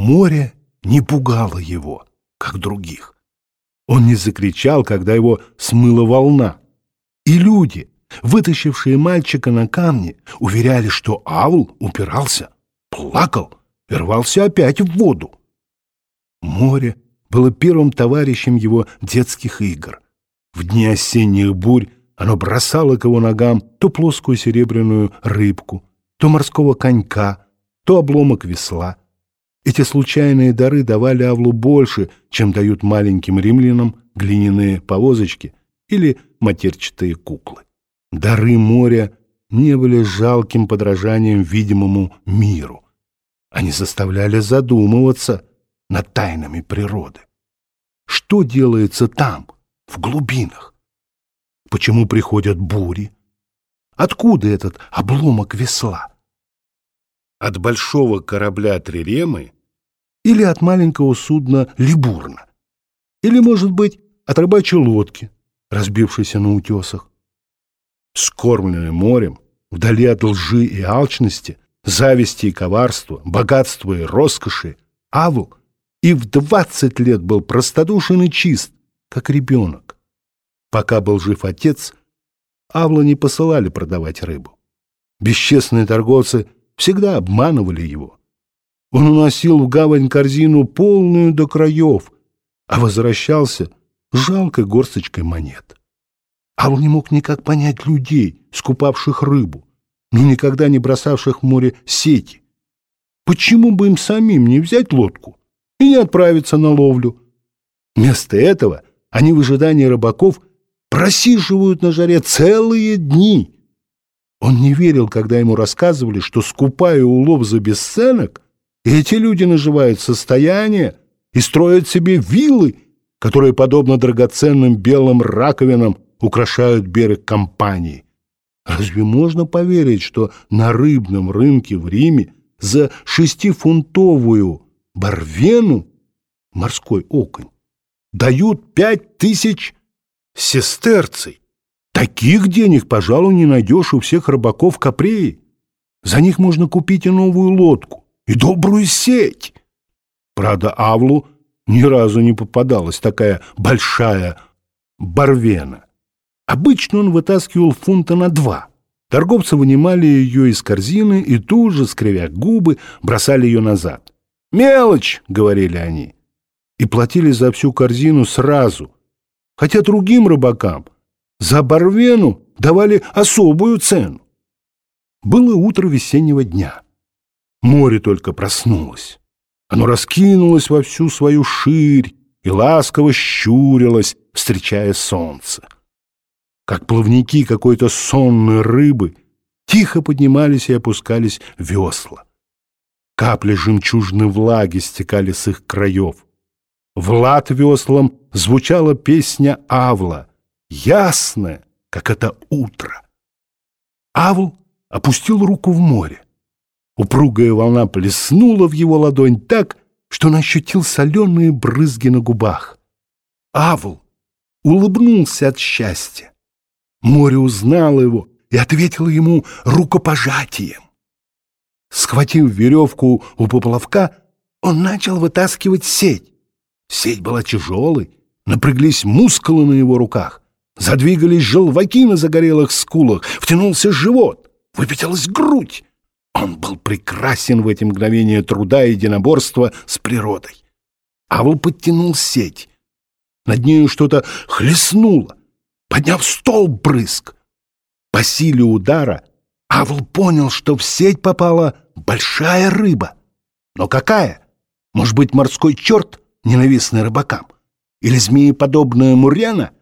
море не пугало его, как других. Он не закричал, когда его смыла волна. И люди, вытащившие мальчика на камни, уверяли, что Авл упирался, плакал и рвался опять в воду. Море было первым товарищем его детских игр. В дни осенних бурь оно бросало к его ногам то плоскую серебряную рыбку, то морского конька, то обломок весла. Эти случайные дары давали Авлу больше, чем дают маленьким римлянам глиняные повозочки или матерчатые куклы. Дары моря не были жалким подражанием видимому миру. Они заставляли задумываться над тайнами природы. Что делается там, в глубинах? Почему приходят бури? Откуда этот обломок весла? От большого корабля Триремы или от маленького судна Либурна? Или, может быть, от рыбачьей лодки, разбившейся на утесах? Скормленный морем, вдали от лжи и алчности, зависти и коварства, богатства и роскоши, Авл и в двадцать лет был простодушен и чист, как ребенок. Пока был жив отец, Авла не посылали продавать рыбу. Бесчестные торговцы всегда обманывали его. Он уносил в гавань корзину полную до краев, а возвращался жалкой горсточкой монет. Авл не мог никак понять людей, скупавших рыбу, но никогда не бросавших в море сети. Почему бы им самим не взять лодку и не отправиться на ловлю? Вместо этого они в ожидании рыбаков просиживают на жаре целые дни. Он не верил, когда ему рассказывали, что, скупая улов за бесценок, эти люди наживают состояние и строят себе виллы, которые, подобно драгоценным белым раковинам, украшают берег компании. Разве можно поверить, что на рыбном рынке в Риме за шестифунтовую барвену морской оконь дают пять тысяч сестерций? Таких денег, пожалуй, не найдешь у всех рыбаков Капреи. За них можно купить и новую лодку, и добрую сеть. Правда, Авлу ни разу не попадалась такая большая барвена. Обычно он вытаскивал фунта на два. Торговцы вынимали ее из корзины и тут же, скривя губы, бросали ее назад. «Мелочь!» — говорили они. И платили за всю корзину сразу. Хотя другим рыбакам за барвену давали особую цену. Было утро весеннего дня. Море только проснулось. Оно раскинулось во всю свою ширь и ласково щурилось, встречая солнце как плавники какой-то сонной рыбы, тихо поднимались и опускались весла. Капли жемчужной влаги стекали с их краев. В лад веслам звучала песня Авла, ясная, как это утро. Авл опустил руку в море. Упругая волна плеснула в его ладонь так, что он ощутил соленые брызги на губах. Авл улыбнулся от счастья. Море узнало его и ответило ему рукопожатием. Схватив веревку у поплавка, он начал вытаскивать сеть. Сеть была тяжелой, напряглись мускулы на его руках, задвигались желваки на загорелых скулах, втянулся живот, выпятилась грудь. Он был прекрасен в эти мгновения труда и единоборства с природой. Авл подтянул сеть. Над нею что-то хлестнуло подняв стол брызг. По силе удара Авл понял, что в сеть попала большая рыба. Но какая? Может быть, морской черт, ненавистный рыбакам? Или змееподобная мурена?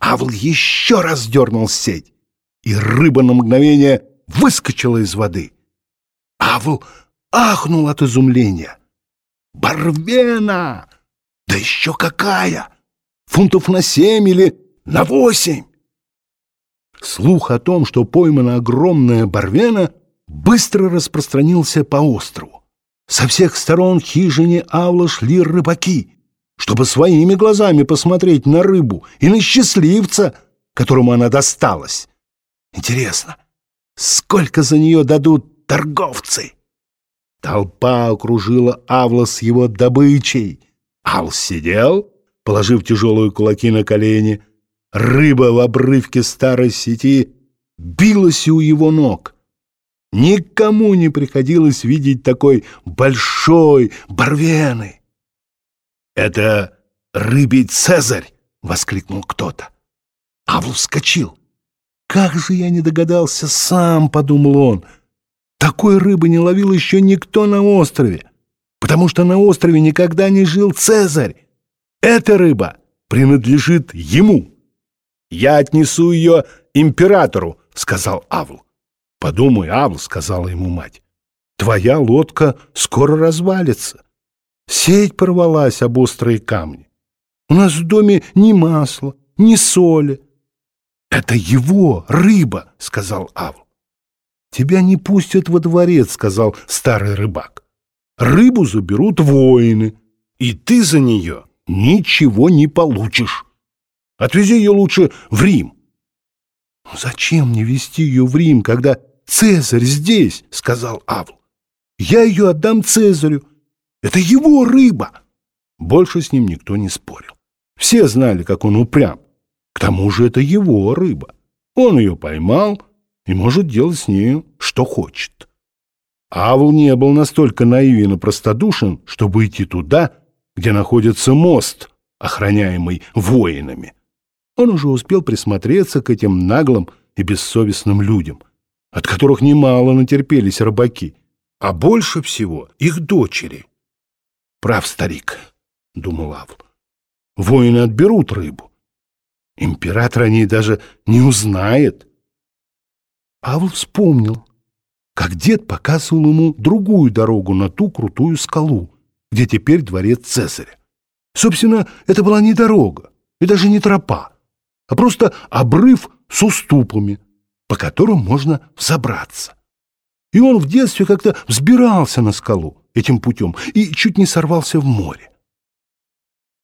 Авл еще раз дернул сеть, и рыба на мгновение выскочила из воды. Авл ахнул от изумления. «Барвена! Да еще какая! Фунтов на семь или на восемь. Слух о том, что поймана огромная барвена, быстро распространился по острову. Со всех сторон хижине Авла шли рыбаки, чтобы своими глазами посмотреть на рыбу и на счастливца, которому она досталась. Интересно, сколько за нее дадут торговцы? Толпа окружила Авла с его добычей. Авл сидел, положив тяжелые кулаки на колени. Рыба в обрывке старой сети билась у его ног. Никому не приходилось видеть такой большой барвены. «Это рыбий Цезарь!» — воскликнул кто-то. Авл вскочил. «Как же я не догадался сам!» — подумал он. «Такой рыбы не ловил еще никто на острове, потому что на острове никогда не жил Цезарь. Эта рыба принадлежит ему. Я отнесу ее императору», — сказал Авл. «Подумай, Авл», — сказала ему мать, — «твоя лодка скоро развалится. Сеть порвалась об острые камни. У нас в доме ни масла, ни соли». «Это его рыба», — сказал Авл. «Тебя не пустят во дворец», — сказал старый рыбак. «Рыбу заберут воины, и ты за нее ничего не получишь. Отвези ее лучше в Рим». «Зачем мне везти ее в Рим, когда Цезарь здесь?» — сказал Авл. «Я ее отдам Цезарю. Это его рыба!» Больше с ним никто не спорил. Все знали, как он упрям. К тому же это его рыба. Он ее поймал и может делать с нею, что хочет. Авл не был настолько наивен и простодушен, чтобы идти туда, где находится мост, охраняемый воинами. Он уже успел присмотреться к этим наглым и бессовестным людям, от которых немало натерпелись рыбаки, а больше всего их дочери. «Прав старик», — думал Авл, — «воины отберут рыбу. Император о ней даже не узнает». Авл вспомнил, как дед показывал ему другую дорогу на ту крутую скалу, где теперь дворец Цезаря. Собственно, это была не дорога и даже не тропа, а просто обрыв с уступами, по которым можно взобраться. И он в детстве как-то взбирался на скалу этим путем и чуть не сорвался в море.